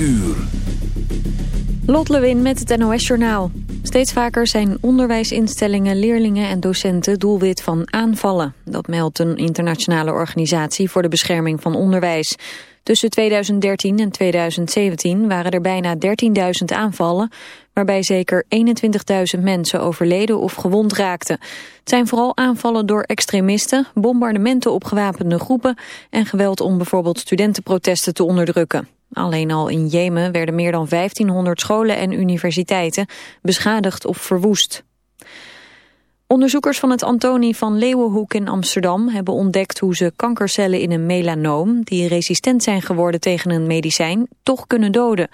uur. Lot Lewin met het NOS Journaal. Steeds vaker zijn onderwijsinstellingen, leerlingen en docenten doelwit van aanvallen. Dat meldt een internationale organisatie voor de bescherming van onderwijs. Tussen 2013 en 2017 waren er bijna 13.000 aanvallen, waarbij zeker 21.000 mensen overleden of gewond raakten. Het zijn vooral aanvallen door extremisten, bombardementen op gewapende groepen en geweld om bijvoorbeeld studentenprotesten te onderdrukken. Alleen al in Jemen werden meer dan 1500 scholen en universiteiten beschadigd of verwoest. Onderzoekers van het Antonie van Leeuwenhoek in Amsterdam hebben ontdekt hoe ze kankercellen in een melanoom, die resistent zijn geworden tegen een medicijn, toch kunnen doden.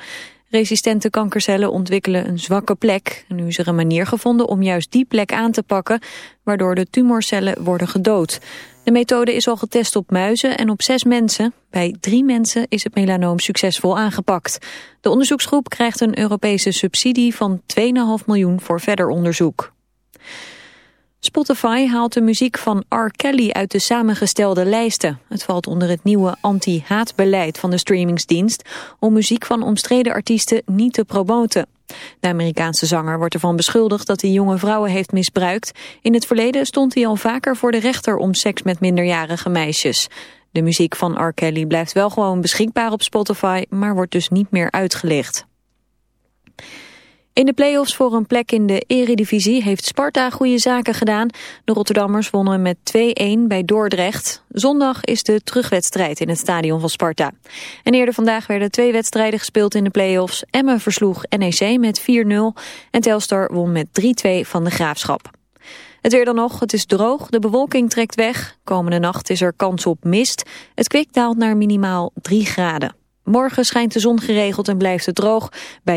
Resistente kankercellen ontwikkelen een zwakke plek. Nu is er een manier gevonden om juist die plek aan te pakken, waardoor de tumorcellen worden gedood. De methode is al getest op muizen en op zes mensen. Bij drie mensen is het melanoom succesvol aangepakt. De onderzoeksgroep krijgt een Europese subsidie van 2,5 miljoen voor verder onderzoek. Spotify haalt de muziek van R. Kelly uit de samengestelde lijsten. Het valt onder het nieuwe anti-haatbeleid van de streamingsdienst... om muziek van omstreden artiesten niet te promoten. De Amerikaanse zanger wordt ervan beschuldigd dat hij jonge vrouwen heeft misbruikt. In het verleden stond hij al vaker voor de rechter om seks met minderjarige meisjes. De muziek van R. Kelly blijft wel gewoon beschikbaar op Spotify, maar wordt dus niet meer uitgelicht. In de play-offs voor een plek in de eredivisie heeft Sparta goede zaken gedaan. De Rotterdammers wonnen met 2-1 bij Dordrecht. Zondag is de terugwedstrijd in het stadion van Sparta. En eerder vandaag werden twee wedstrijden gespeeld in de play-offs. Emmen versloeg NEC met 4-0 en Telstar won met 3-2 van de Graafschap. Het weer dan nog, het is droog, de bewolking trekt weg. Komende nacht is er kans op mist. Het kwik daalt naar minimaal 3 graden. Morgen schijnt de zon geregeld en blijft het droog. Bij...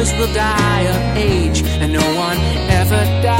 Will die of age, and no one ever dies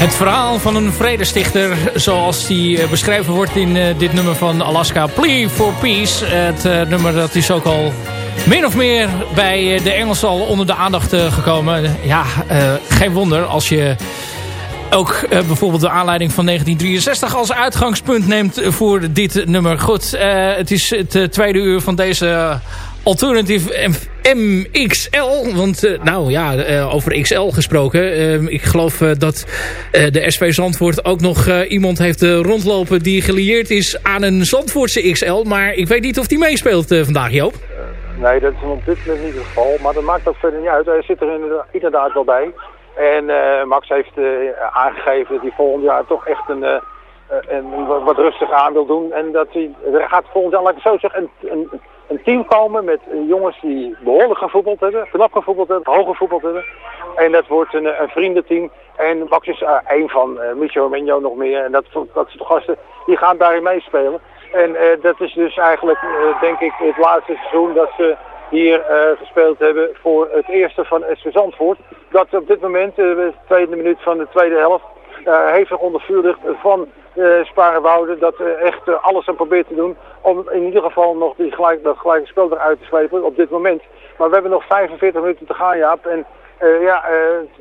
Het verhaal van een vredestichter, zoals die eh, beschreven wordt in uh, dit nummer van Alaska, Plea for Peace. Het uh, nummer dat is ook al min of meer bij de Engelsen al onder de aandacht gekomen. Ja, geen wonder als je ook bijvoorbeeld de aanleiding van 1963 als uitgangspunt neemt voor dit nummer. Goed, het is het tweede uur van deze Alternative MXL. Want uh, nou ja, uh, over XL gesproken. Uh, ik geloof dat de SV Zandvoort ook nog iemand heeft rondlopen die gelieerd is aan een Zandvoortse XL. Maar ik weet niet of die meespeelt vandaag, Joop. nee, dat is op dit moment niet het geval. Maar dat maakt ook verder niet uit. Hij zit er inderdaad wel bij. En Max heeft aangegeven dat hij volgend jaar toch echt een... wat rustig aan wil doen. En dat hij, gaat volgend jaar, laat ik zo zeggen, een, een een team komen met eh, jongens die behoorlijk gevoetbald hebben, knap gevoetbald hebben, hoog gevoetbald hebben. En dat wordt een, een vriendenteam. En Max is uh, een van, uh, Menjo nog meer. En dat, dat de gasten, die gaan daarin meespelen. En dat is dus eigenlijk, denk ik, het laatste seizoen dat ze hier gespeeld hebben voor het eerste van SV Zandvoort. Dat op dit moment, de tweede minuut van de tweede helft, heeft onder vuur ligt van uh, Sparenwouden dat uh, echt uh, alles aan probeert te doen om in ieder geval nog die gelijk, dat gelijke spel eruit te slepen op dit moment. Maar we hebben nog 45 minuten te gaan, Jaap. En ja,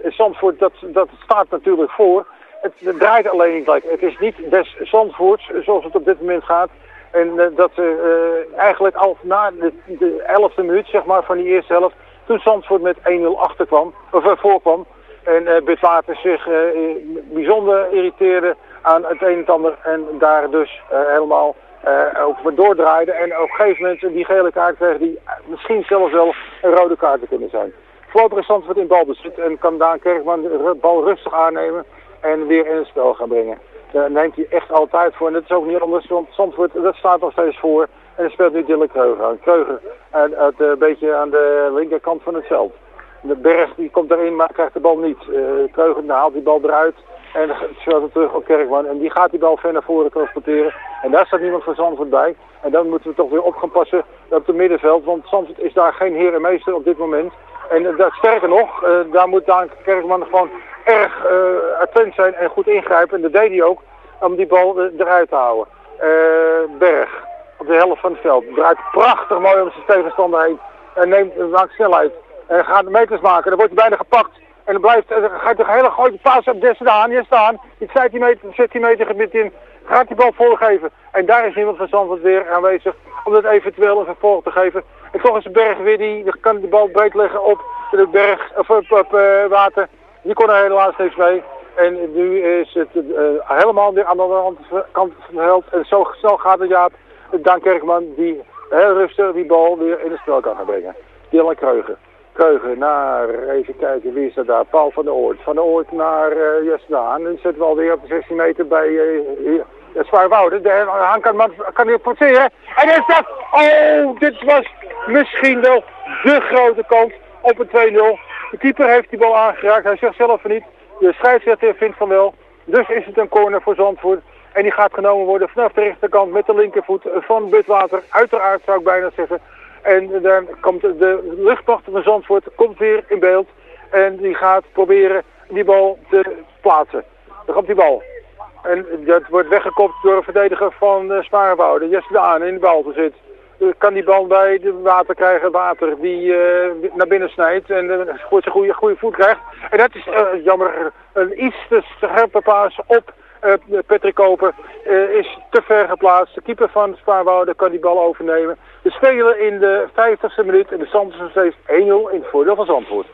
Zandvoort, dat, dat staat natuurlijk voor. Het, draait alleen niet gelijk. Het is niet des Zandvoorts zoals het op dit moment gaat. En dat eigenlijk al na de, de 11e minuut zeg maar, van die eerste helft, toen Zandvoort met 1-0 achterkwam, of voorkwam, en uh, Bitwater zich uh, bijzonder irriteerde aan het een en ander. En daar dus uh, helemaal ook voor doordraaide. En op een gegeven moment die gele kaart kreeg die misschien zelfs wel een rode kaart kunnen zijn. Voorlopig is in balbezit en kan Daan Kerkman de bal rustig aannemen en weer in het spel gaan brengen. Daar neemt hij echt altijd voor. En dat is ook niet anders, want Zandvoort dat staat nog steeds voor. En speelt nu Dylan Kreuger aan. Kreuger een beetje aan de linkerkant van het veld. De Berg die komt erin, maar krijgt de bal niet. Uh, haalt die bal eruit en speelt het terug op Kerkman. En die gaat die bal ver naar voren transporteren. En daar staat niemand van Zandvoort bij. En dan moeten we toch weer op gaan passen op het middenveld. Want Zandvoort is daar geen heer en meester op dit moment. En dat, sterker nog, uh, daar moet Daan Kerkman gewoon erg attent zijn en goed ingrijpen. En dat deed hij ook, om die bal eruit te houden. Berg, op de helft van het veld. Draait prachtig mooi om zijn tegenstander heen. En neemt, maakt snelheid. En gaat de meters maken. Dan wordt hij bijna gepakt. En dan blijft, dan gaat hij een hele grote paas op de staan. Iets 17 meter, 17 meter gebied in. Gaat die bal voorgeven. En daar is niemand van Zandvoort weer aanwezig. Om dat eventueel een vervolg te geven. En toch is de berg weer die. Kan de bal breed leggen op de berg. Of op, uh, water. Die kon er helaas niks mee. En nu is het uh, helemaal aan de andere kant van het veld. En zo snel gaat het Jaap. Dan Kerkman die heel rustig die bal weer in het spel kan gaan brengen. Dylan Kreugen. Kreugen naar, even kijken, wie is er daar? Paul van der Oort. Van der Oort naar uh, Jesdaan. Nu zitten we alweer op de 16 meter bij uh, het Zwaarwouden. De Haan kan, kan weer forceren. En is dat... Oh, dit was misschien wel de grote kans op een 2-0. De keeper heeft die bal aangeraakt. Hij zegt zelf niet. De scheidsrechter vindt van wel. Dus is het een corner voor Zandvoort. En die gaat genomen worden vanaf de rechterkant met de linkervoet van Butwater. Uiteraard zou ik bijna zeggen. En dan komt de luchtmacht van Zandvoort komt weer in beeld. En die gaat proberen die bal te plaatsen. Dan komt die bal. En dat wordt weggekopt door een verdediger van uh, Spaarwouden. Jesse Aan in de bal te zit. Kan die bal bij de water krijgen, water die uh, naar binnen snijdt en uh, voor zijn goede, goede voet krijgt. En dat is jammer een iets te scherpe paas op Patrick Koper uh, is te ver geplaatst. De keeper van Spaarwouden kan die bal overnemen. We spelen in de 50ste minuut en de stand is nog steeds 1-0 in het voordeel van Zandvoort.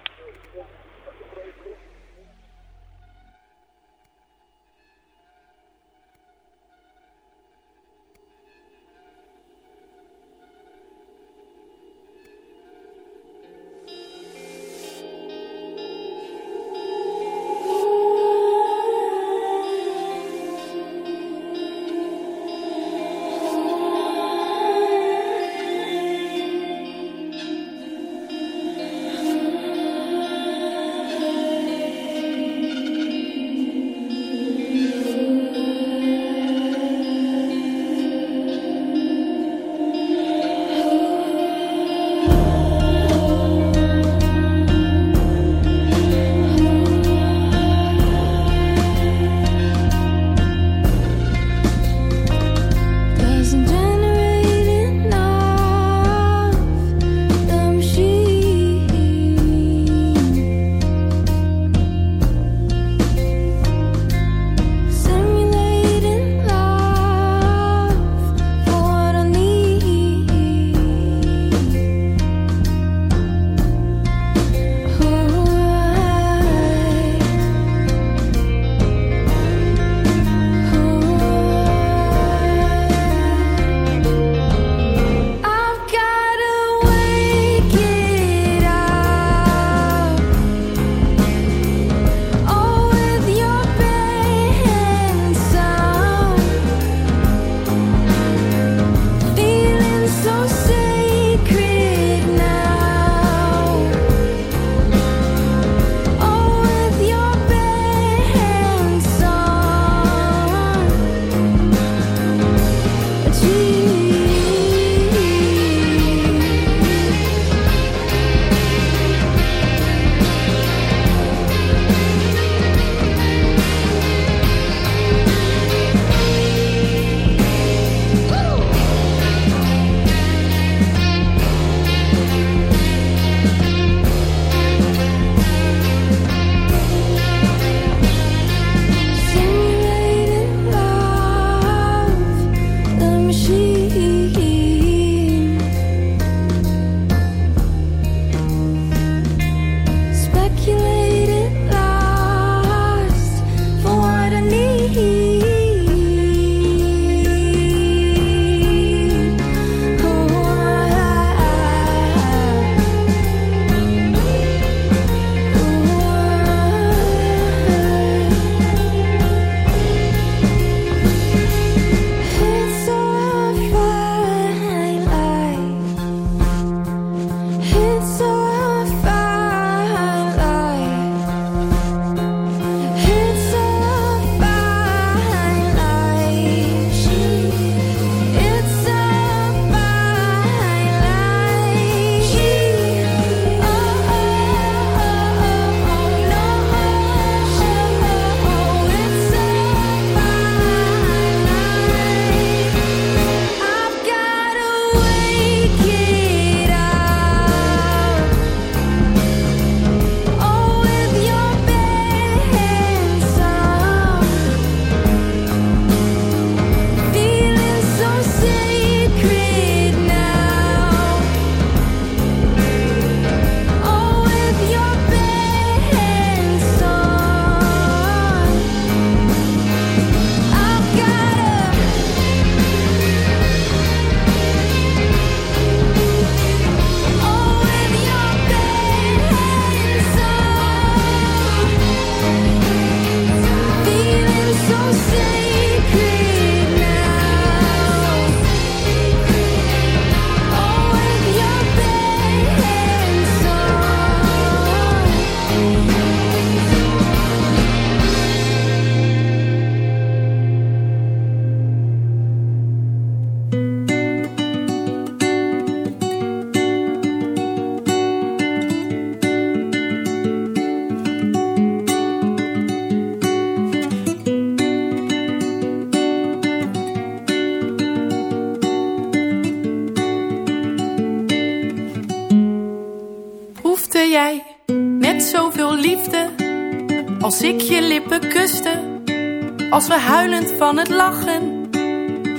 Het lachen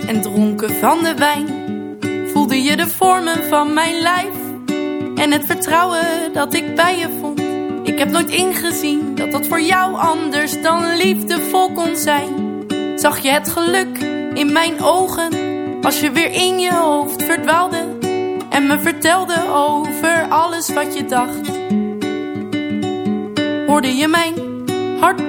en dronken van de wijn, voelde je de vormen van mijn lijf en het vertrouwen dat ik bij je vond. Ik heb nooit ingezien dat dat voor jou anders dan liefdevol kon zijn. Zag je het geluk in mijn ogen als je weer in je hoofd verdwaalde en me vertelde over alles wat je dacht. Hoorde je mijn hart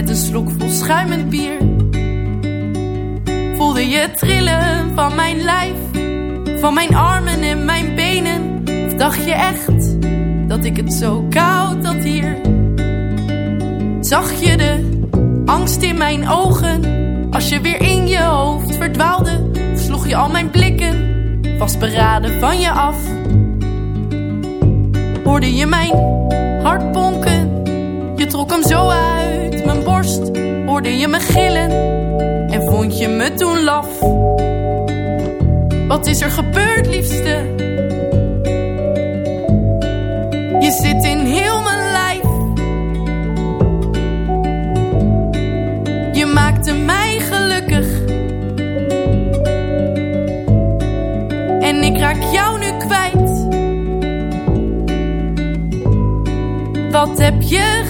met een slok vol schuimend bier? Voelde je trillen van mijn lijf, van mijn armen en mijn benen? Of dacht je echt dat ik het zo koud had hier? Zag je de angst in mijn ogen als je weer in je hoofd verdwaalde? Of sloeg je al mijn blikken vastberaden van je af? Hoorde je mijn hart bonken? Je trok hem zo uit. Hoorde je me gillen? En vond je me toen laf? Wat is er gebeurd, liefste? Je zit in heel mijn lijf. Je maakte mij gelukkig. En ik raak jou nu kwijt. Wat heb je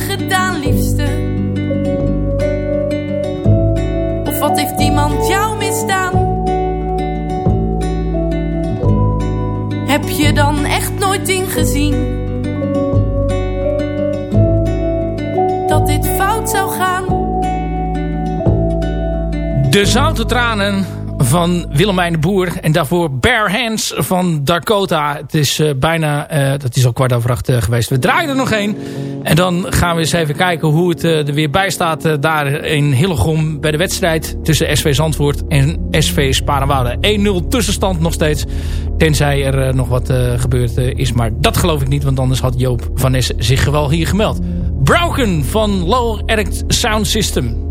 De Zoute Tranen van Willemijn de Boer. En daarvoor Bare Hands van Dakota. Het is uh, bijna, uh, dat is al kwart over acht uh, geweest. We draaien er nog één. En dan gaan we eens even kijken hoe het er weer bij staat. daar in Hillegom bij de wedstrijd tussen SV Zandvoort en SV Sparenwoude. 1-0 tussenstand nog steeds. Tenzij er nog wat gebeurd is. Maar dat geloof ik niet. Want anders had Joop van Nes zich wel hier gemeld. Broken van Low Erect Sound System.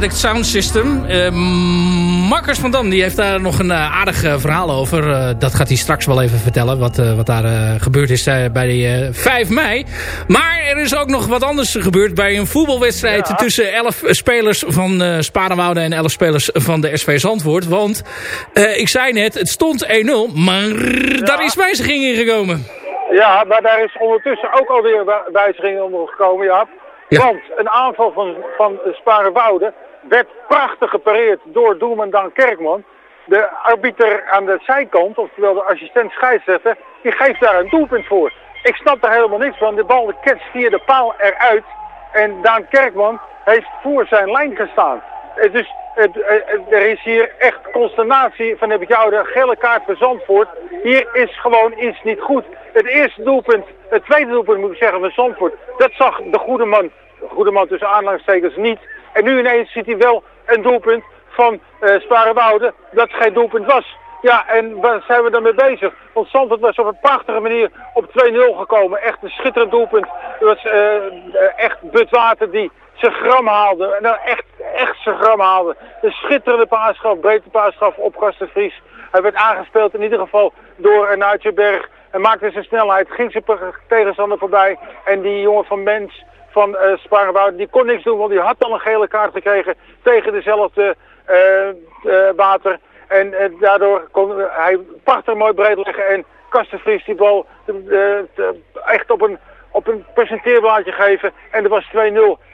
Automatic Sound System. Uh, Marcus van Dam die heeft daar nog een uh, aardig verhaal over. dat gaat hij straks wel even vertellen. Wat, wat daar gebeurd is bij de 5 mei. Maar er is ook nog wat anders gebeurd bij een voetbalwedstrijd... tussen 11 spelers van uh, Sparenwoude en 11 spelers van de SV Zandvoort. Want ik zei net, het stond 1-0. Maar daar is wijziging in gekomen. Ja, maar daar is ondertussen ook alweer wijziging onder gekomen, ja. Want een aanval van, van Sparenwoude werd prachtig gepareerd door doelman Dan Kerkman. De arbiter aan de zijkant, oftewel de assistent scheidsrechter, die geeft daar een doelpunt voor. Ik snap daar helemaal niks van. De bal ketst via de paal eruit. En Daan Kerkman heeft voor zijn lijn gestaan. Dus het, er is hier echt consternatie van heb ik jou de gele kaart voor Zandvoort. Hier is gewoon iets niet goed. Het eerste doelpunt, het tweede doelpunt moet ik zeggen van Zandvoort, dat zag de goede man, de goede man tussen aanhalingstekens niet. En nu ineens ziet hij wel een doelpunt van uh, Sparenwoude dat geen doelpunt was. Ja, en waar zijn we dan mee bezig? Want Zandvoort was op een prachtige manier op 2-0 gekomen. Echt een schitterend doelpunt. Het was uh, echt Butwater die zijn gram haalde. Dan echt, echt zijn gram haalde. Een schitterende paasschaf, breedte paasschaf op Gastenvries. Hij werd aangespeeld in ieder geval door Nuitjeberg. En maakte zijn snelheid, ging zijn tegenstander voorbij. En die jongen van Mens van uh, die kon niks doen, want die had al een gele kaart gekregen tegen dezelfde uh, uh, water. En daardoor kon hij prachtig mooi breed leggen en Kastenvries die bal echt op een, op een presenteerblaadje geven. En er was 2-0.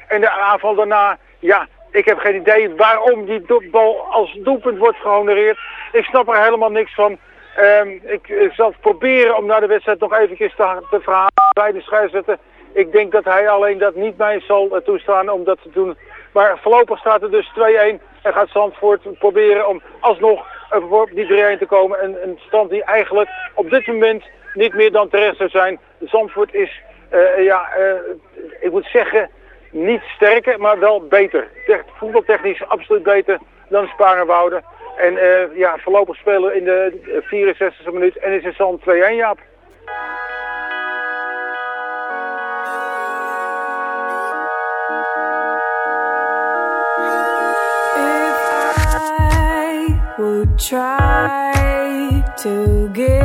En de aanval daarna, ja, ik heb geen idee waarom die bal als doelpunt wordt gehonoreerd. Ik snap er helemaal niks van. Um, ik, ik, zal proberen om naar de wedstrijd nog eventjes te, te verhalen bij de scheidsrechter. Ik denk dat hij alleen dat niet mij zal uh, toestaan om dat te doen. Maar voorlopig staat er dus 2-1 en gaat Zandvoort proberen om alsnog op die 3-1 te komen. Een, een, stand die eigenlijk op dit moment niet meer dan terecht zou zijn. Zandvoort is, uh, ja, ik moet zeggen, niet sterker, maar wel beter. Voetbaltechnisch absoluut beter dan Sparenwouden. En ja, voorlopig spelen in de 64e minuut en is het stand 2-1, Jaap. Try to give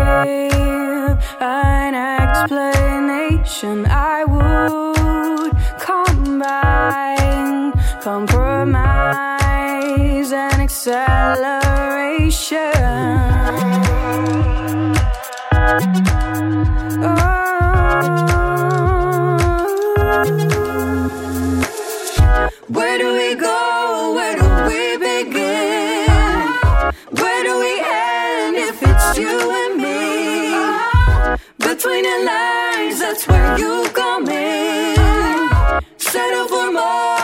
an explanation. I would combine compromise and acceleration oh. Between the lines, that's where you come in. Settle for more,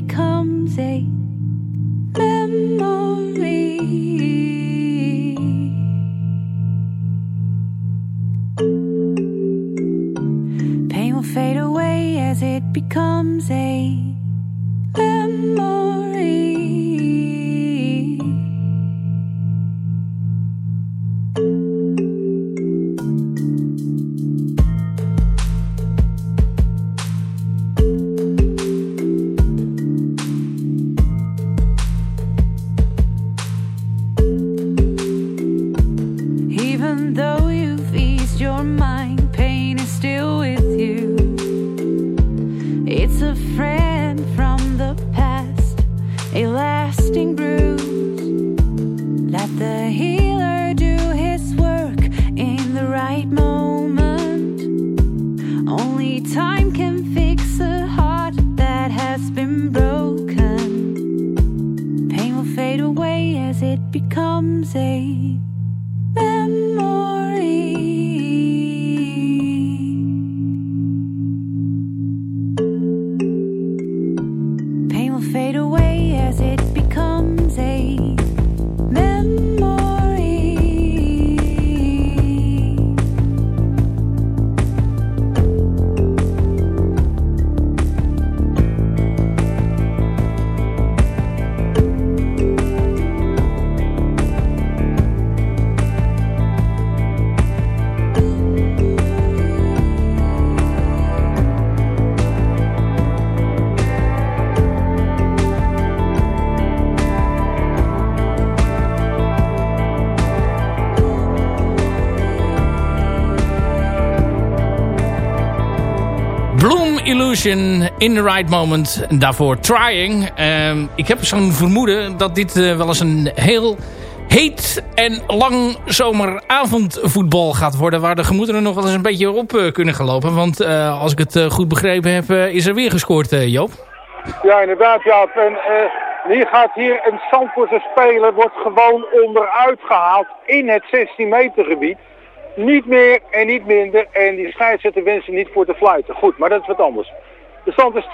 becomes a Illusion in the right moment. En daarvoor Trying. Ehm, ik heb zo'n vermoeden dat dit eh, wel eens een heel heet en lang zomeravondvoetbal gaat worden. Waar de gemoederen nog wel eens een beetje op eh, kunnen gelopen. Want eh, als ik het goed begrepen heb, is er weer gescoord, Joop. Ja, inderdaad, Jaap. En hier gaat hier een Zandvoortse speler, wordt gewoon onderuit gehaald in het 16 meter gebied. Niet meer en niet minder. En die scheidsrechter wensen niet voor te fluiten. Goed, maar dat is wat anders. De stand is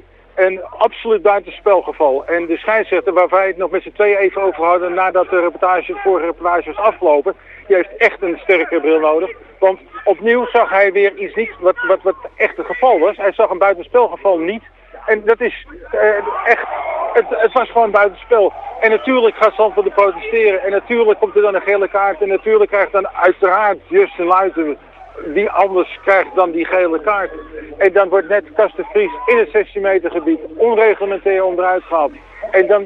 2-2. Een absoluut buitenspelgeval. En de scheidsrechter, waar wij het nog met z'n tweeën even over hadden nadat de, reportage, de vorige reportage was afgelopen, die heeft echt een sterke bril nodig. Want opnieuw zag hij weer iets niet wat, wat, wat echt het geval was. Hij zag een buitenspelgeval niet. En dat is eh, echt, het, het was gewoon buitenspel. En natuurlijk gaat Zandvoort er protesteren. En natuurlijk komt er dan een gele kaart. En natuurlijk krijgt dan uiteraard Justin Luiten, wie anders krijgt dan die gele kaart. En dan wordt net Kasten Vries in het 16 meter gebied onreglementair onderuit gehaald. En dan,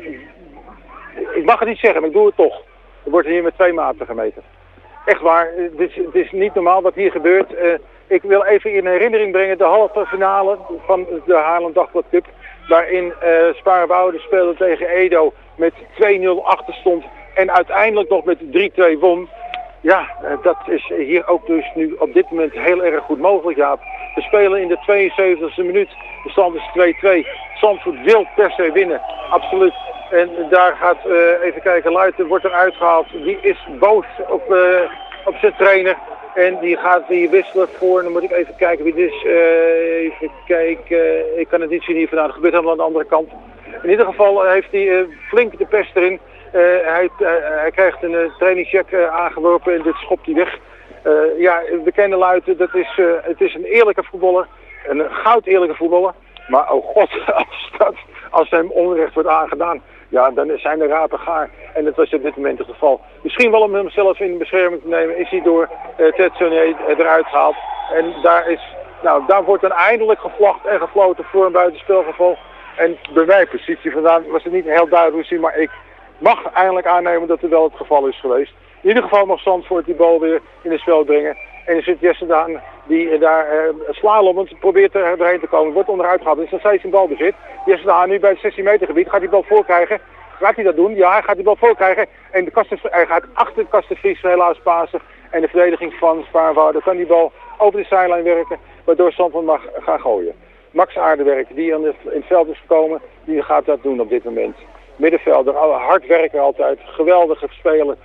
ik mag het niet zeggen, maar ik doe het toch. Er wordt hier met twee maten gemeten. Echt waar, het is, het is niet normaal wat hier gebeurt. Eh, ik wil even in herinnering brengen de halve finale van de Haarlem Dagblad Cup. Waarin uh, Sparenwoude speelde tegen Edo met 2-0 achter stond. En uiteindelijk nog met 3-2 won. Ja, eh, dat is hier ook dus nu op dit moment heel erg goed mogelijk, Jaap. We spelen in de 72e minuut. De stand is 2-2. Zandvoort wil per se winnen, absoluut. En daar gaat, uh, even kijken, Luiten wordt eruit gehaald. Die is boos op, op zijn trainer. En die gaat die wisselen voor, dan moet ik even kijken wie dit is. Uh, even kijken, ik kan het niet zien hier vandaan. Het gebeurt helemaal aan de andere kant. In ieder geval heeft hij flink de pest erin. hij, hij krijgt een trainingscheck aangeworpen en dit schopt hij weg. ja, we kennen Luiten, dat is, het is een eerlijke voetballer. Een goud eerlijke voetballer. Maar oh god, als, dat, als hem onrecht wordt aangedaan, ja, dan zijn de rapen gaar. En dat was op dit moment het geval. Misschien wel om hemzelf in bescherming te nemen, is hij door uh, Ted Sonier eruit gehaald. En daar is Nou, daar wordt dan eindelijk gevlacht en gefloten voor een buitenspelgeval. En bij mijn positie vandaan was het niet heel duidelijk zien, maar ik mag eindelijk aannemen dat het wel het geval is geweest. In ieder geval mag Zandvoort die bal weer in het spel brengen. En er zit Jesse Daan die daar uh, slalomend probeert er doorheen te komen. Wordt onderuit gehaald. Is nog steeds in balbezit. Jesse Daan nu bij het 16 meter gebied. Gaat die bal voorkrijgen. Gaat hij dat doen? Ja, hij gaat die bal voorkrijgen. En de Kasten, hij gaat achter Kastenvries helaas pasen. En de verdediging van Spaarnwoude kan die bal over de zijlijn werken. Waardoor Zandvoort mag gaan gooien. Max Aardewerk, die in het veld is gekomen, die gaat dat doen op dit moment. Middenvelder, hard werken altijd, geweldige speler.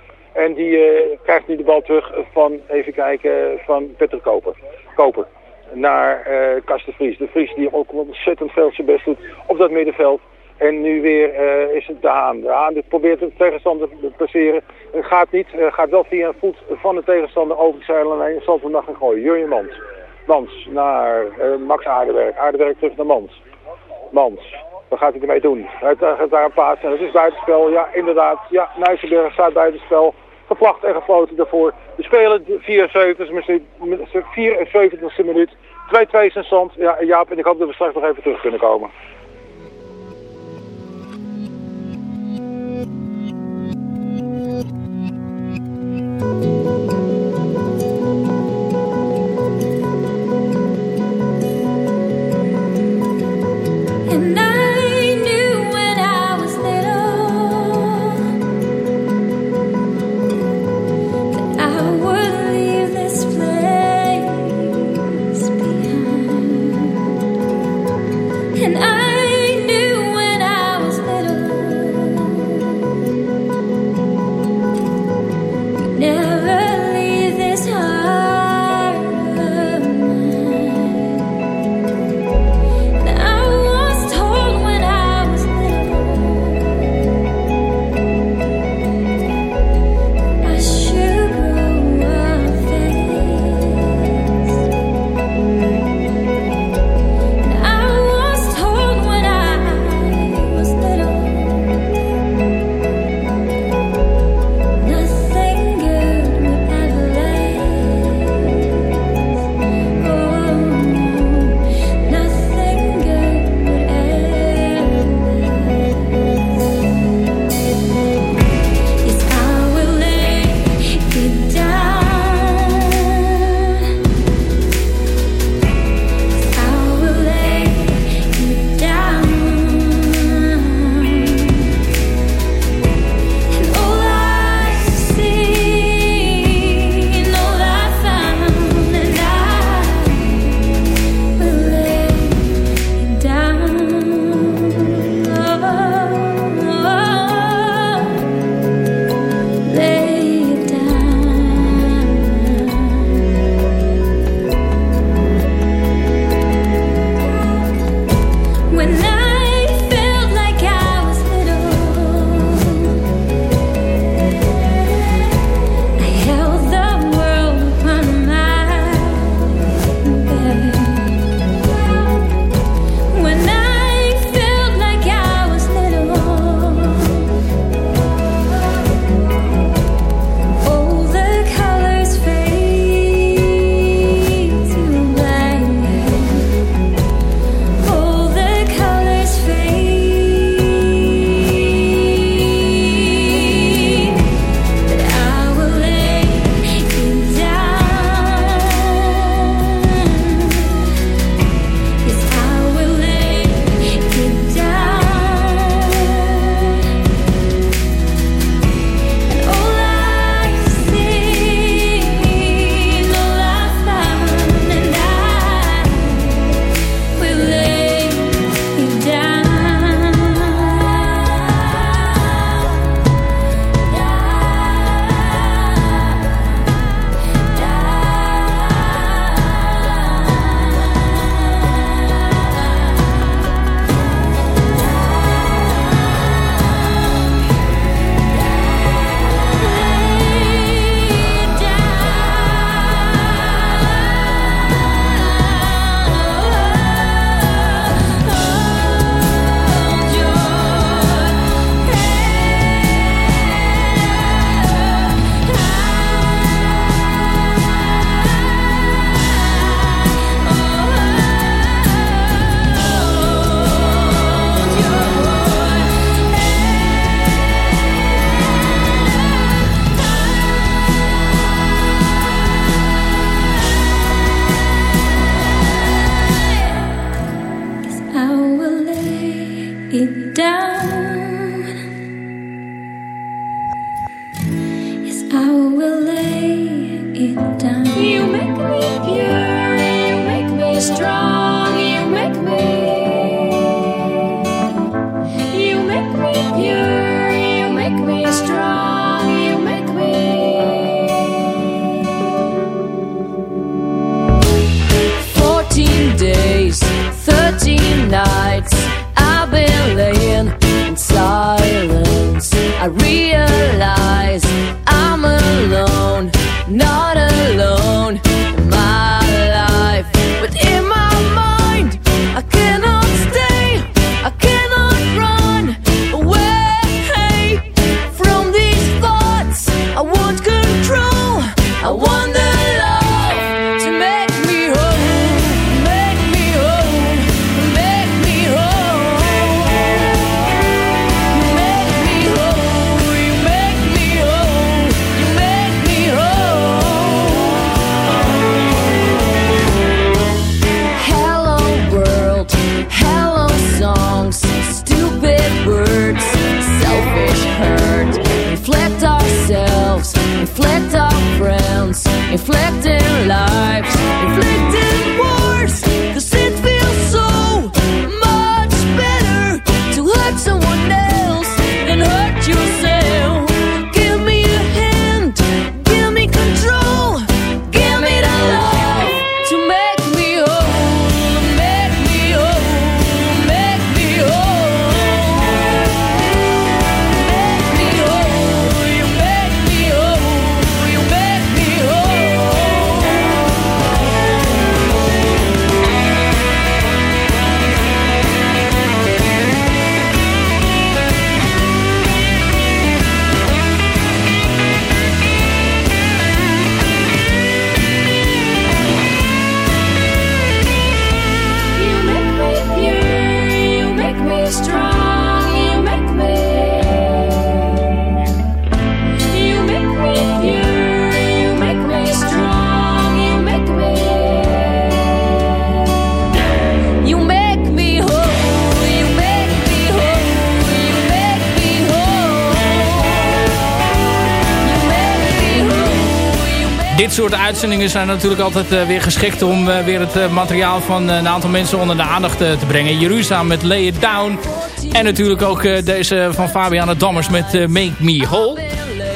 En die uh, krijgt nu de bal terug van, even kijken, van Petter Koper. Koper naar uh, Kasten Vries. De Vries die ook ontzettend veel zijn best doet op dat middenveld. En nu weer uh, is het de Haan. De probeert de tegenstander te passeren. Gaat niet. Uh, gaat wel via een voet van de tegenstander over de zeilen heen. Zal vandaag gaan gooien. Jurjen Mans. Mans naar Max Aardewerk. Aardewerk terug naar Mans. Mans. Wat gaat hij ermee doen? Hij gaat daar een paas en het is buitenspel. Ja, inderdaad. Ja, Nijsselberg staat buitenspel. Gevlacht en gefloten daarvoor. We spelen 74 74 minuut. 2-2 zijn stand. Ja, Jaap, en ik hoop dat we straks nog even terug kunnen komen. Uitzendingen zijn natuurlijk altijd eh, weer geschikt om eh, weer het eh, materiaal van een aantal mensen onder de aandacht te brengen. Jeruzalem met Lay It Down. En natuurlijk ook deze van Fabiana Dammers met Make Me Whole.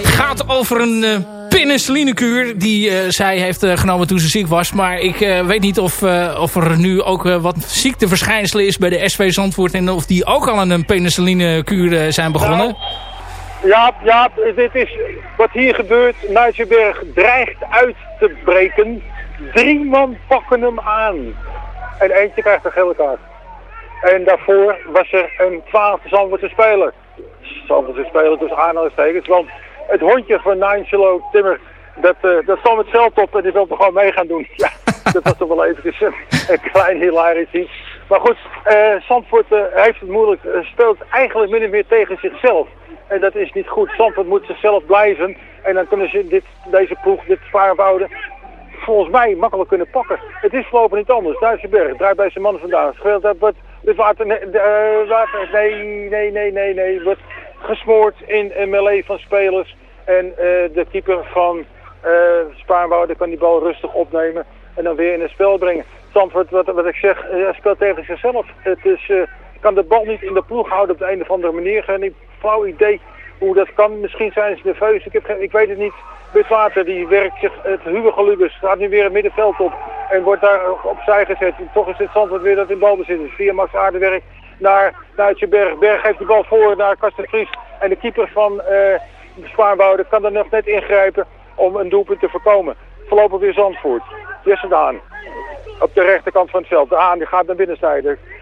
Gaat over een penicillinekuur die zij heeft genomen toen ze ziek was. Maar ik weet niet of, of er nu ook wat ziekteverschijnselen is bij de SV Zandvoort. En of die ook al aan een penicillinekuur zijn begonnen. Ja, ja, dit is wat hier gebeurt. Nuitjeberg dreigt uit te breken. Drie man pakken hem aan. En eentje krijgt een gele kaart. En daarvoor was er een twaalfde Zandvoortse speler. Zandvoortse speler tussen aanhalingstekens. Want het hondje van Nigelo Timmer, dat, eh dat stond het veld op en die wilde gewoon mee gaan doen. Ja, dat was toch wel eventjes een, een klein hilarisch iets. Maar goed, eh Zandvoort eh, heeft het moeilijk. eh, speelt eigenlijk min of meer tegen zichzelf. En dat is niet goed. Zandvoort moet zichzelf blijven. En dan kunnen ze dit, deze ploeg, dit zwaarwouden, volgens mij makkelijk kunnen pakken. Het is voorlopig niet anders. Duitseberg draait bij zijn mannen vandaan. Speelt dat wordt dit water, nee, water, nee, nee, nee, nee. Wordt gesmoord in een melee van spelers. En de keeper van eh Spaarnwoude kan die bal rustig opnemen. En dan weer in het spel brengen. Zandvoort, wat, wat ik zeg, eh, speelt tegen zichzelf. Het is, eh, kan de bal niet in de ploeg houden op de een of andere manier. Geen flauw idee hoe dat kan. Misschien zijn ze nerveus. Ik, heb, ik weet het niet. Water die werkt zich het Hubergelubus. Gaat nu weer het middenveld op. En wordt daar opzij gezet. Toch is het Zandvoort weer dat in balbezit is. Via Max Aardewerk naar Nuitjeberg. Berg geeft de bal voor naar Kasten Vries. En de keeper van Spaarwouden kan er nog net ingrijpen om een doelpunt te voorkomen. Voorlopig weer Zandvoort. Jesse. Op de rechterkant van het veld. De Haan die gaat naar binnen.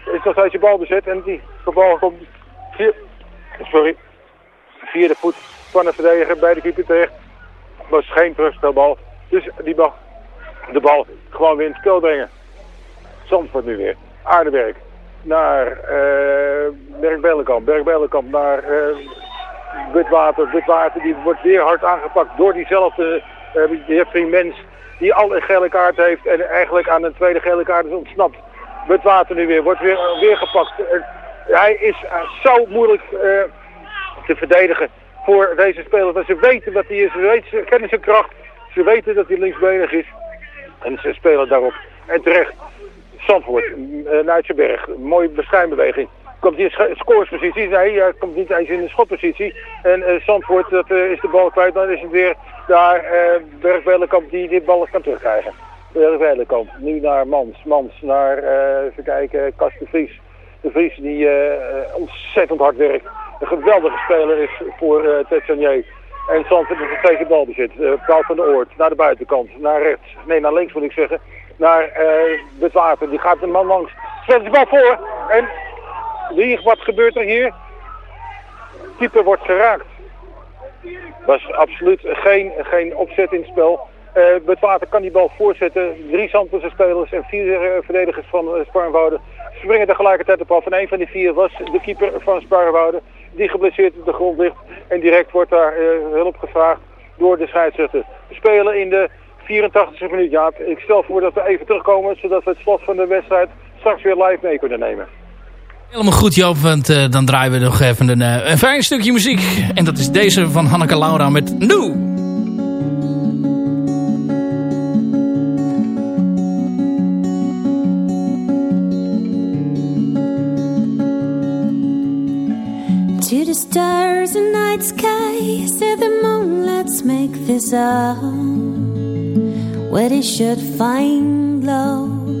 Is nog steeds je bal bezet. En die bal komt via, sorry, via de voet van de verdediger bij de keeper terecht. Was geen terugspelbal. Dus die bal, de bal gewoon weer in het spel brengen. Zandvoort nu weer. Aardewerk. Naar uh, Berg-Belenkamp. Berg-Belenkamp naar eh Witwater. Witwater die wordt weer hard aangepakt door diezelfde uh, Jeffrey Mens. Die al een gele kaart heeft en eigenlijk aan een tweede gele kaart is ontsnapt. Witwater nu weer. Wordt weer, weer gepakt. Hij is uh, zo moeilijk te verdedigen voor deze speler. Want ze weten wat hij is. Ze, weten, kennen zijn kracht. Ze weten dat hij linksbenig is. En ze spelen daarop. En terecht. Zandvoort, uh. Mooie beschijnbeweging. Komt in scorespositie? Nee, hij komt niet eens in de schotpositie. En uh, Zandvoort, dat uh, is de bal kwijt. Dan is het weer daar uh, Berg-Wellenkamp die dit bal kan terugkrijgen. Berg-Wellenkamp. Nu naar Mans. Mans naar, even kijken, Kasten Vries. De Vries die ontzettend hard werkt. Een geweldige speler is voor uh, Tetsanier. En Zandvoort is een tegen balbezit. Uh, Paul van de Oort naar de buitenkant. Naar rechts. Nee, naar links moet ik zeggen. Naar het water. Die gaat de man langs. Zet de bal voor. En wie, wat gebeurt er hier? Keeper wordt geraakt. Was absoluut geen, geen opzet in het spel. Uh, het water kan die bal voorzetten. Drie Zandvoortse spelers en vier uh, verdedigers van uh, Sparrenwoude springen tegelijkertijd op af. En een van die vier was de keeper van Sparrenwoude die geblesseerd op de grond ligt. En direct wordt daar hulp gevraagd door de scheidsrechter. We spelen in de 84e minuut, Jaap. Ik stel voor dat we even terugkomen, zodat we het slot van de wedstrijd straks weer live mee kunnen nemen. Helemaal goed Joop, want uh, dan draaien we nog even een, uh, een fijn stukje muziek. En dat is deze van Hanneke Laura met Nu. To the stars and night sky, say the moon, let's make this up. Where they should find love.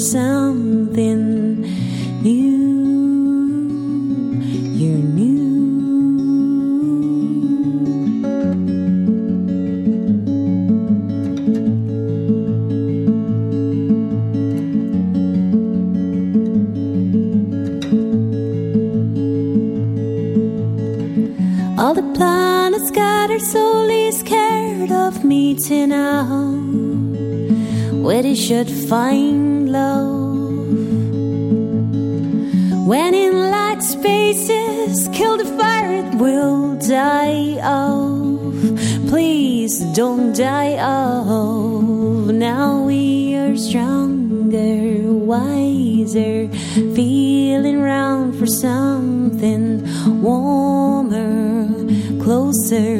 something new. You're new. All the planets scattered, solely scared of meeting out where they should find Don't die off. Now we are stronger, wiser, feeling round for something warmer, closer,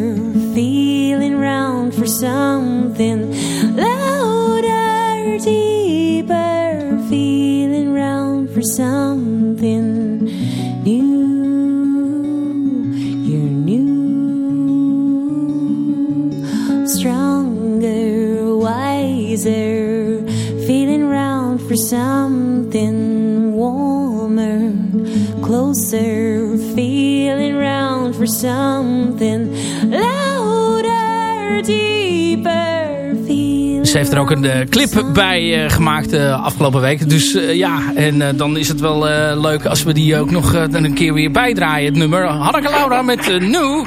Ze heeft er ook een uh, clip bij uh, gemaakt uh, afgelopen week. Dus ja, en dan is het wel leuk als we die ook nog een keer weer bijdraaien. Het nummer Hanneke Laura met Nu.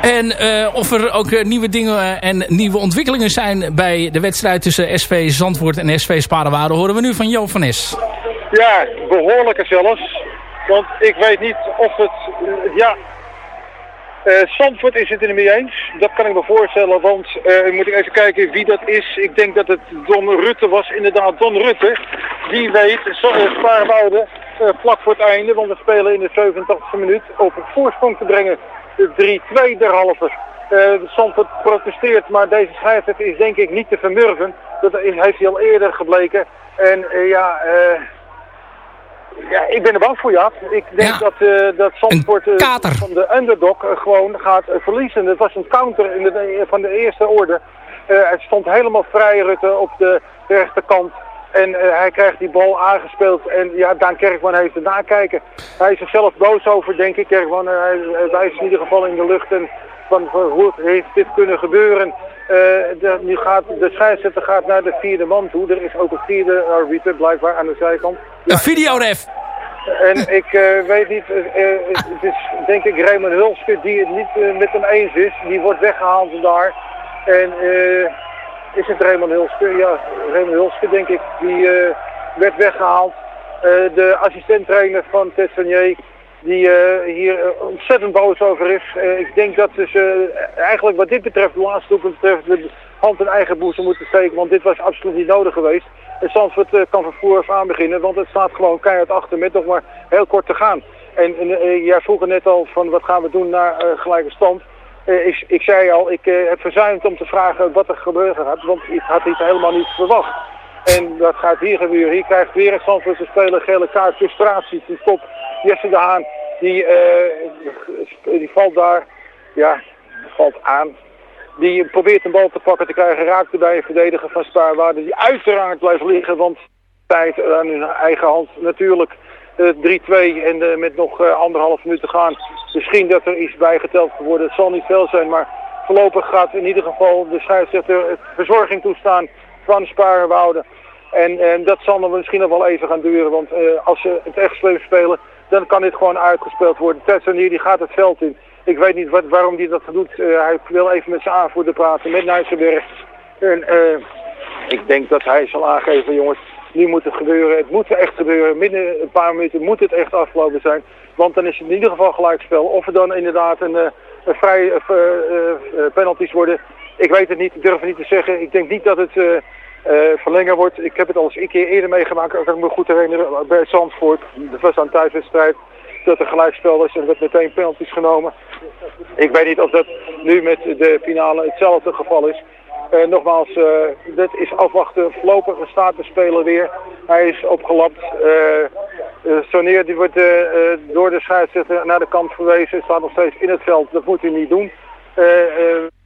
En of er ook nieuwe dingen en nieuwe ontwikkelingen zijn bij de wedstrijd tussen SV Zandvoort en SV Sparenwaarde... horen we nu van Joop van. Ja, behoorlijke zelfs. Want ik weet niet of het... ja, Zandvoort is het er niet mee eens. Dat kan ik me voorstellen, want uh, moet ik even kijken wie dat is. Ik denk dat het Don Rutte was, inderdaad Don Rutte. Die weet, uh, Spaarwouden, vlak voor het einde, want we spelen in de 87e minuut, op voorsprong te brengen. 3-2 derhalve. Zandvoort protesteert, maar deze scheidsrechter is denk ik niet te vermurven. Dat heeft hij al eerder gebleken. En ja... Ja, ik ben er bang voor, Jaap. Ik denk Ja. dat, eh dat Zandvoort eh, van de underdog eh, gewoon gaat verliezen. Het was een counter in de, van de eerste orde. Het stond helemaal vrij, Rutte, op de rechterkant. En hij krijgt die bal aangespeeld. En ja, Daan Kerkman heeft het nakijken. Hij is er zelf boos over, denk ik. Kerkman, hij, hij wijst in ieder geval in de lucht. En van, hoe heeft dit kunnen gebeuren? Eh, de, nu gaat, de scheidsrechter gaat naar de vierde man toe. Er is ook een vierde arbiter blijkbaar aan de zijkant. Een videoref. En ik eh, weet niet, eh, het is denk ik Raymond Hulske die het niet met hem eens is. Die wordt weggehaald daar. En is het Raymond Hulske? Ja, Raymond Hulske denk ik. Die werd weggehaald. Eh, de assistenttrainer van Tessanier die eh, hier eh, ontzettend boos over is. Eh, ik denk dat ze eigenlijk wat dit betreft, de laatste doelpunt betreft, de hand in eigen boezem moeten steken. Want dit was absoluut niet nodig geweest. En Zandvoort uh, kan van aan beginnen, want het staat gewoon keihard achter met nog maar heel kort te gaan. En, en jij vroeg net al van wat gaan we doen naar gelijke stand. Ik, ik, zei al, ik heb verzuimd om te vragen wat er gebeuren gaat, want ik had dit helemaal niet verwacht. En dat gaat hier gebeuren. Hier krijgt weer een Zandvoortse speler gele kaart, frustratie, stop. Jesse de Haan, die, uh, die valt daar, ja, valt aan. Die probeert een bal te pakken te krijgen, raakt bij een verdediger van Spaarwaarde. Die uiteraard blijft liggen, want tijd aan hun eigen hand natuurlijk. Uh, eh, 3-2 en uh, met nog anderhalf minuut te gaan. Misschien dat er iets bijgeteld kan worden. Het zal niet veel zijn, maar voorlopig gaat in ieder geval de scheidsrechter verzorging toestaan van Spaarwouden. En, en dat zal nog misschien nog wel even gaan duren, want als ze het echt slim spelen, dan kan dit gewoon uitgespeeld worden. Tessanier die gaat het veld in. Ik weet niet wat, waarom hij dat doet. Uh, hij wil even met zijn aanvoerder praten, met Nijsselberg. En uh, ik denk dat hij zal aangeven, jongens, nu moet het gebeuren. Het moet echt gebeuren. Binnen een paar minuten moet het echt afgelopen zijn. Want dan is het in ieder geval gelijkspel. Of er dan inderdaad een, uh, een vrij uh, penalties worden. Ik weet het niet, ik durf het niet te zeggen. Ik denk niet dat het verlengen wordt. Ik heb het al eens een keer eerder meegemaakt, als ik me goed herinner, bij Zandvoort. Dat was een thuiswedstrijd dat er gelijkspel was en er werd meteen penalties genomen. Ik weet niet of dat nu met de finale hetzelfde geval is. Uh, nogmaals, uh, dit is afwachten. Voorlopig staat de speler weer. Hij is opgelapt. Uh, Soneer die wordt door de scheidsrechter naar de kant verwezen. Staat nog steeds in het veld. Dat moet hij niet doen.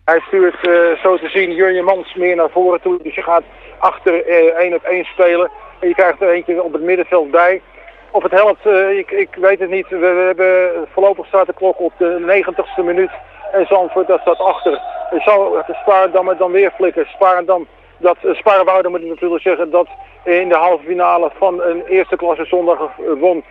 Hij stuurt zo te zien Jurjen Mans meer naar voren toe. Dus je gaat achter één op één spelen. En je krijgt er eentje op het middenveld bij. Of het helpt, uh, ik, ik weet het niet. We, hebben voorlopig staat de klok op de 90ste minuut. En Zandvoort, dat staat achter. Zou Spaardam dan weer flikken. Spaardam, dat, Spaarwouden moet ik natuurlijk zeggen, dat in de halve finale van een eerste klasse zondag won.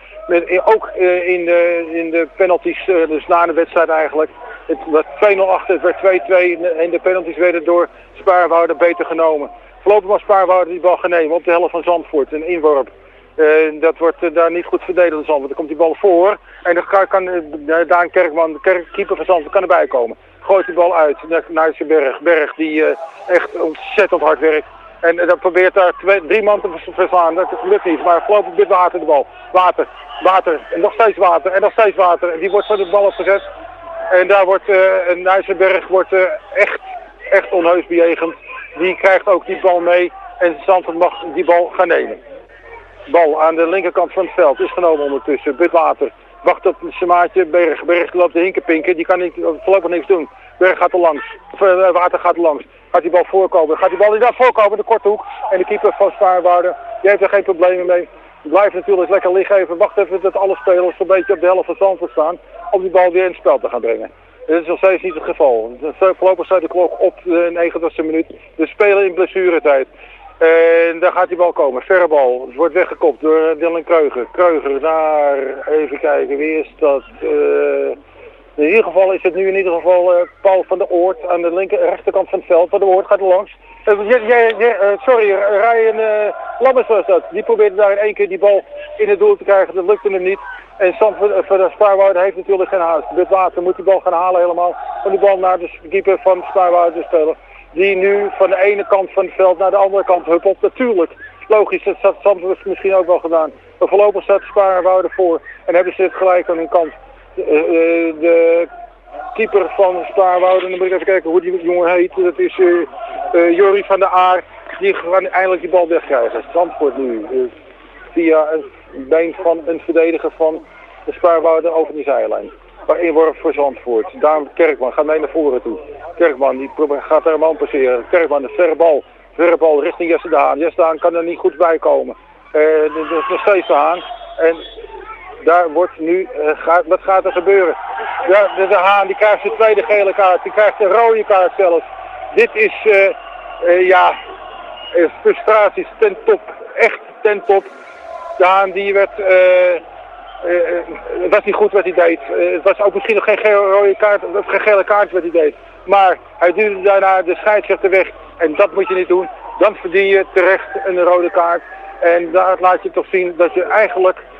Ook in, de, in de penalties, dus na de wedstrijd eigenlijk. Het werd 2-0 achter, het werd 2-2 en de penalties werden door Spaarwouden beter genomen. Voorlopig was Spaarwouden die bal gaan op de helft van Zandvoort, een inworp. Uh, dat wordt daar niet goed verdedigd in Zandvoort. Dan komt die bal voor en dan kan, Daan Kerkman, de keeper van Zandvoort, kan erbij komen. Gooit die bal uit naar zijn Berg. Berg die echt ontzettend hard werkt. En dan probeert daar twee, drie man te verslaan. Dat lukt niet, maar voorlopig dit water de bal. Water, water en nog steeds water en nog steeds water. En die wordt van de bal opgezet. En daar wordt uh, Nijsselberg wordt, echt, echt onheus bejegend. Die krijgt ook die bal mee en Zandvoort mag die bal gaan nemen. Bal aan de linkerkant van het veld is genomen ondertussen. Butwater wacht op zijn maatje Berg. Berg loopt de hinkerpinken. Die kan voorlopig niks doen. Berg gaat er langs. Of, uh, water gaat er langs. Gaat die bal voorkomen. Gaat die bal daar voorkomen, de korte hoek. En de keeper van Spaarwaarde, die heeft er geen problemen mee. Blijft natuurlijk lekker liggen even. Wacht even dat alle spelers een beetje op de helft van Zandvoort staan. Om die bal weer in het spel te gaan brengen. Dat is nog steeds niet het geval. Voorlopig staat de klok op de 90ste minuut. We spelen in blessuretijd. En daar gaat die bal komen. Verre bal. Het wordt weggekopt door Dylan Kreuger. Kreuger naar, even kijken, wie is dat? Uh, in ieder geval is het nu in ieder geval uh, Paul van der Oort aan de linker, rechterkant van het veld. Van de Oort gaat er langs. Uh, sorry, Ryan uh, Lammers was dat. Die probeerde daar in één keer die bal in het doel te krijgen. Dat lukte hem niet. En Sam van de Spaarwouden heeft natuurlijk geen haast. Dit water moet die bal gaan halen helemaal. Om die bal naar de keeper van Spaarwouden te spelen die nu van de ene kant van het veld naar de andere kant huppelt. Natuurlijk, logisch, dat had Zandvoort misschien ook wel gedaan. Maar voorlopig staat Spaarwouden voor en hebben ze het gelijk aan hun kant. De, uh, de keeper van Spaarwouden, dan moet ik even kijken hoe die jongen heet. Dat is uh, uh, Jorie van der Aar. Die gaan eindelijk die bal wegkrijgen. Zandvoort nu. via een been van een verdediger van de Spaarwouden over die zijlijn maar inworp voor Zandvoort. Daarom Kerkman gaat mee naar voren toe. Kerkman die gaat er een man passeren. Kerkman de verre bal. Verre bal richting Jesse Daan. Jesse Daan kan er niet goed bij komen. Er is nog steeds de Haan. En daar wordt nu, uh, gaat, wat gaat er gebeuren? Ja, de, de Haan die krijgt zijn tweede gele kaart. Die krijgt een rode kaart zelfs. Dit is, uh, uh, ja, frustraties ten top. Echt ten top. De Haan die werd... Het was niet goed wat hij deed. Het was ook misschien nog geen rode kaart, of geen gele kaart wat hij deed. Maar hij duwde daarna de scheidsrechter weg. En dat moet je niet doen. Dan verdien je terecht een rode kaart. En daar laat je toch zien dat je eigenlijk eh,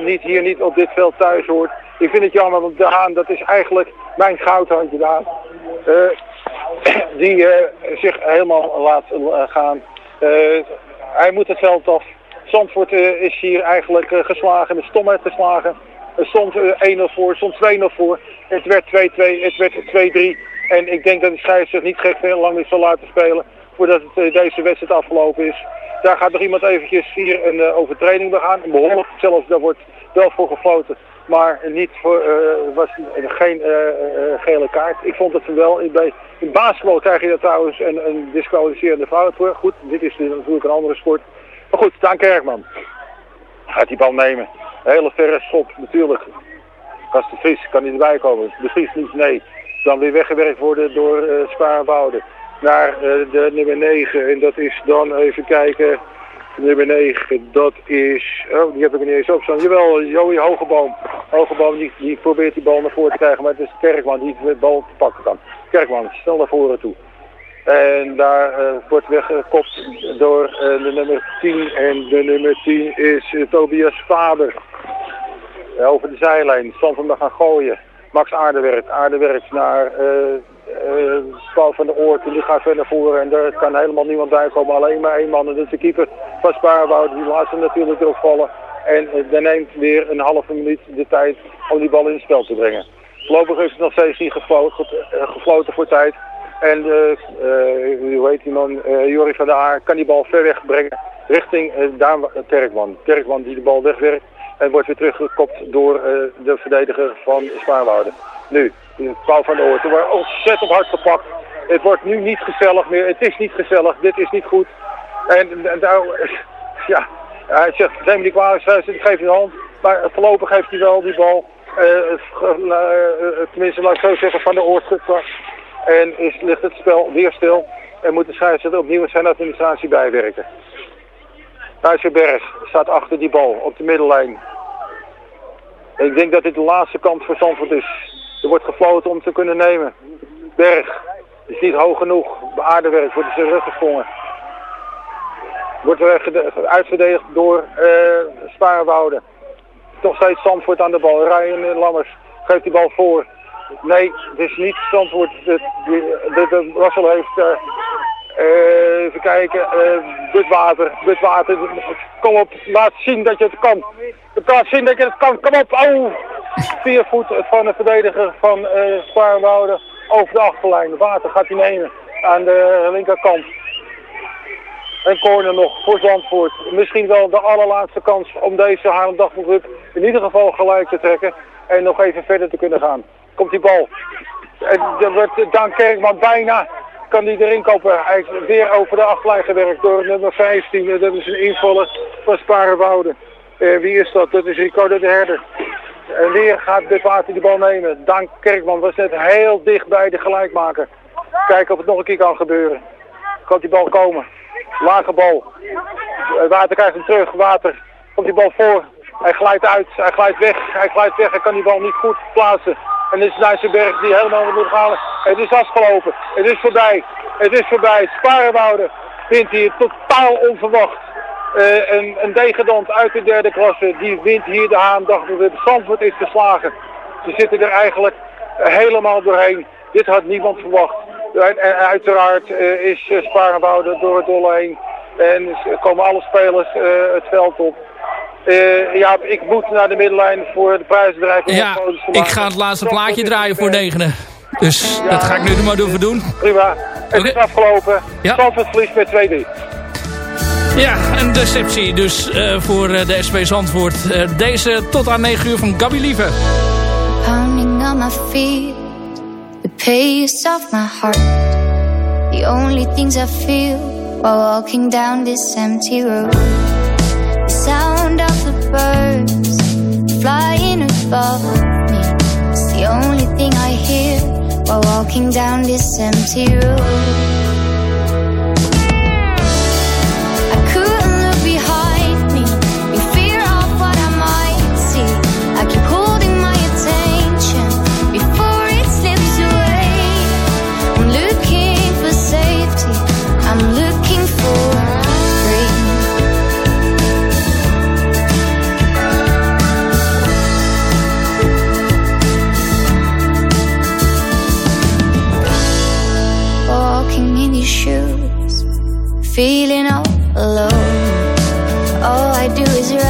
niet hier niet op dit veld thuis hoort. Ik vind het jammer, want de Haan, dat is eigenlijk mijn goudhandje daar. Eh, die eh, zich helemaal laat eh, gaan. Eh, hij moet het veld af. Zandvoort eh, is hier eigenlijk eh, geslagen, met stomheid geslagen. Eh, 1-0 voor, stond 2-0 voor. Het werd 2-2, het werd 2-3. En ik denk dat de scheidsrechter niet gek veel lang niet zal laten spelen voordat het, eh, deze wedstrijd afgelopen is. Daar gaat nog iemand eventjes hier een eh, overtreding begaan. Behoorlijk zelfs, daar wordt wel voor gefloten. Maar niet voor, eh, was geen eh, gele kaart. Ik vond het wel. Bij, in basketbal krijg je daar trouwens een, een disqualificerende fout voor. Goed, dit is natuurlijk een andere sport. Maar goed, Daan Kerkman gaat die bal nemen. Een hele verre schop, natuurlijk. Als de kan hij erbij komen. De Vries niet, nee. Dan weer weggewerkt worden door uh, Spaarwouden naar uh, de nummer 9. En dat is dan, even kijken, nummer 9. Dat is, oh die heb ik niet eens op staan. Jawel, Joey Hogeboom. Hogeboom die, die probeert die bal naar voren te krijgen, maar het is Kerkman die de bal te pakken kan. Kerkman, snel naar voren toe. En daar uh, wordt weggekopt door uh, de nummer 10. En de nummer 10 is uh, Tobias Faber. over de zijlijn. Stand gaan gooien. Max Aardewerk. Aardewerk naar Paul van der Oort. Die gaat verder voren. En daar kan helemaal niemand bij komen. Alleen maar één man. En dat is de keeper van Spaarwoud. Die laat ze natuurlijk erop vallen. En uh, dan neemt weer een halve minuut de tijd om die bal in het spel te brengen. Voorlopig is het nog steeds niet gefloten, gefloten voor tijd. En uh, hoe heet die man, uh, Joris van der Aar kan die bal ver weg brengen richting uh, Daan Kerkman. Kerkman die de bal wegwerkt en wordt weer teruggekopt door de verdediger van Spaarwouden. Nu, Paul van der Oort. Er wordt ontzettend hard gepakt. Het wordt nu niet gezellig meer. Het is niet gezellig. Dit is niet goed. En, daar, ja, hij zegt, neem me niet kwalijk, ik geef je de hand. Maar voorlopig heeft hij wel die bal, tenminste laat ik zo zeggen, van de Oort en is, ligt het spel weer stil en moet de scheidsrechter opnieuw zijn administratie bijwerken. Berg staat achter die bal op de middellijn. Ik denk dat dit de laatste kant voor Zandvoort is. Er wordt gefloten om te kunnen nemen. Berg is niet hoog genoeg. Aardewerk wordt zijn rug gesprongen. Wordt uitverdedigd door Spaarwouden. Toch steeds Zandvoort aan de bal. Ryan Lammers geeft die bal voor. Nee, het is niet Zandvoort. De, de, de Russell heeft, uh, even kijken, uh, Butwater, kom op, laat zien dat je het kan. Laat zien dat je het kan, kom op, oh! Vier voet van de verdediger van uh, over de achterlijn. Water gaat hij nemen aan de linkerkant. En corner nog voor Zandvoort. Misschien wel de allerlaatste kans om deze Haarlem in ieder geval gelijk te trekken. En nog even verder te kunnen gaan komt die bal. Dan wordt Daan Kerkman bijna, kan die erin kopen. Hij is weer over de achtlijn gewerkt door nummer 15. Dat is een invaller van Sparenwouden. Uh, wie is dat? Dat is Ricardo de Herder. En weer gaat de water die bal nemen. Daan Kerkman was net heel dicht bij de gelijkmaker. Kijken of het nog een keer kan gebeuren. Kan die bal komen. Lage bal. Water krijgt hem terug. Water. Komt die bal voor. Hij glijdt uit. Hij glijdt weg. Hij glijdt weg. Hij kan die bal niet goed plaatsen. En dit is Nijsselberg die helemaal moet halen. Het is afgelopen. Het is voorbij. Het is voorbij. Sparenwouden wint hier totaal onverwacht. Uh, een, een degradant uit de derde klasse. Die wint hier de Haandag. Zandvoort is geslagen. Ze zitten er eigenlijk helemaal doorheen. Dit had niemand verwacht. En, en uiteraard uh, is Sparenwouden door het dolle heen. En komen alle spelers het veld op. Uh, ja, ik moet naar de middellijn voor de prijsbedrijf. Ja, ik ga het laatste plaatje draaien voor negenen. Dus ja, dat ga ik nu maar even doen. Prima. Het okay. is afgelopen. Ja. Zandvoort verliest met 2-3. Ja, een deceptie dus uh, voor uh, de SP Zandvoort. Uh, deze tot aan 9 uur van Gabi Lieve. Pounding on my feet. The pace of my heart. The only things I feel while walking down this empty road. The sound of the birds flying above me. It's the only thing I hear while walking down this empty road. feeling all alone. All I do is run.